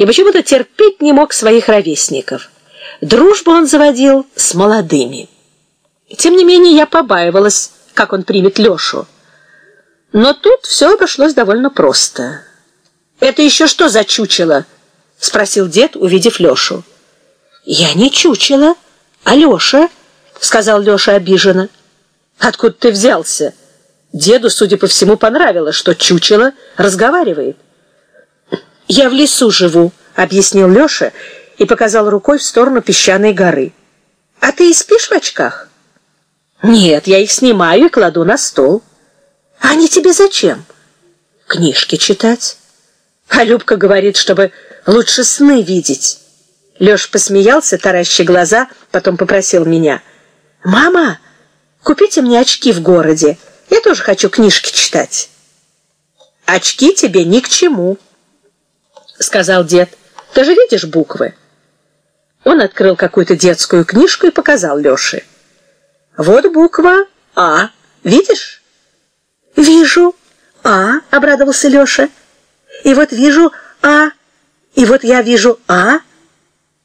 и почему-то терпеть не мог своих ровесников. Дружбу он заводил с молодыми. Тем не менее, я побаивалась, как он примет Лешу. Но тут все обошлось довольно просто. «Это еще что за чучело?» — спросил дед, увидев Лешу. «Я не чучело, а Леша», — сказал Леша обиженно. «Откуда ты взялся?» Деду, судя по всему, понравилось, что чучело разговаривает. «Я в лесу живу», — объяснил Леша и показал рукой в сторону песчаной горы. «А ты и спишь в очках?» «Нет, я их снимаю и кладу на стол». «А они тебе зачем?» «Книжки читать». А Любка говорит, чтобы лучше сны видеть. Леша посмеялся, тараща глаза, потом попросил меня. «Мама, купите мне очки в городе. Я тоже хочу книжки читать». «Очки тебе ни к чему», — сказал дед. «Ты же видишь буквы?» Он открыл какую-то детскую книжку и показал Леше. «Вот буква «А». Видишь?» «Вижу. А», — обрадовался Леша. «И вот вижу «А». И вот я вижу «А».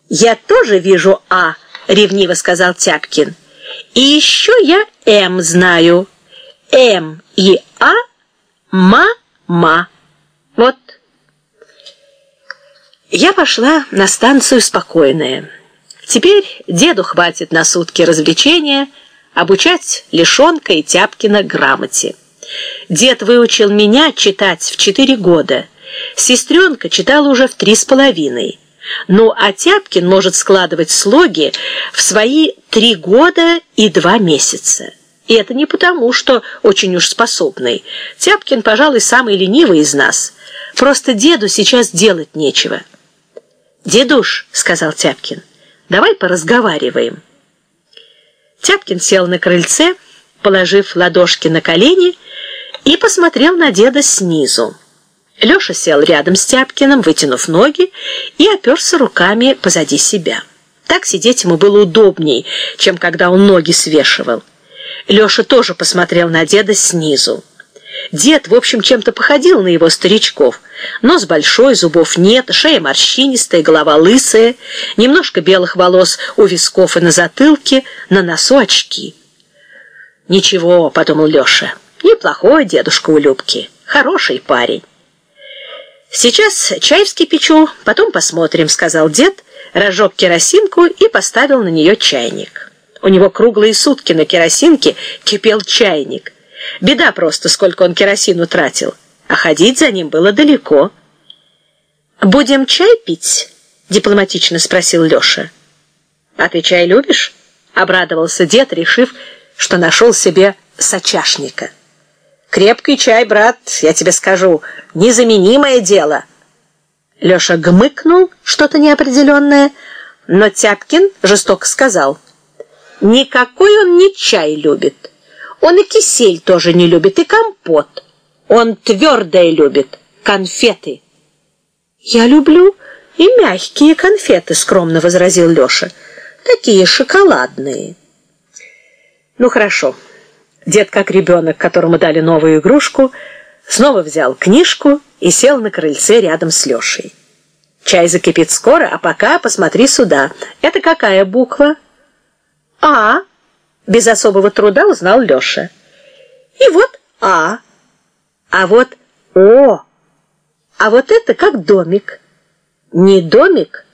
«Я тоже вижу «А», — ревниво сказал Тяпкин. «И еще я «М» знаю. «М» и «А» — «ма-ма». Вот. Я пошла на станцию спокойная. Теперь деду хватит на сутки развлечения обучать Лишонка и Тяпкина грамоте. Дед выучил меня читать в четыре года. Сестренка читала уже в три с половиной. Ну, а Тяпкин может складывать слоги в свои три года и два месяца. И это не потому, что очень уж способный. Тяпкин, пожалуй, самый ленивый из нас. Просто деду сейчас делать нечего. «Дедуш», — сказал Тяпкин, — «давай поразговариваем». Тяпкин сел на крыльце, положив ладошки на колени, и посмотрел на деда снизу. Леша сел рядом с Тяпкиным, вытянув ноги, и оперся руками позади себя. Так сидеть ему было удобней, чем когда он ноги свешивал. Леша тоже посмотрел на деда снизу. Дед, в общем, чем-то походил на его старичков. Нос большой, зубов нет, шея морщинистая, голова лысая, немножко белых волос у висков и на затылке, на носу очки. «Ничего», — подумал Леша, — «неплохой дедушка у Любки, хороший парень». «Сейчас чай вскипячу, потом посмотрим», — сказал дед, разжег керосинку и поставил на нее чайник. У него круглые сутки на керосинке кипел чайник. Беда просто, сколько он керосину тратил, а ходить за ним было далеко. «Будем чай пить?» — дипломатично спросил Леша. «А ты чай любишь?» — обрадовался дед, решив, что нашел себе сочашника. Крепкий чай, брат, я тебе скажу, незаменимое дело. Леша гмыкнул что-то неопределенное, но Тяпкин жестоко сказал. Никакой он не чай любит. Он и кисель тоже не любит, и компот. Он твердое любит, конфеты. Я люблю и мягкие конфеты, скромно возразил Леша. Такие шоколадные. Ну, хорошо. Дед, как ребенок, которому дали новую игрушку, снова взял книжку и сел на крыльце рядом с Лешей. Чай закипит скоро, а пока посмотри сюда. Это какая буква? А. Без особого труда узнал Леша. И вот А. А вот О. А вот это как домик. Не домик,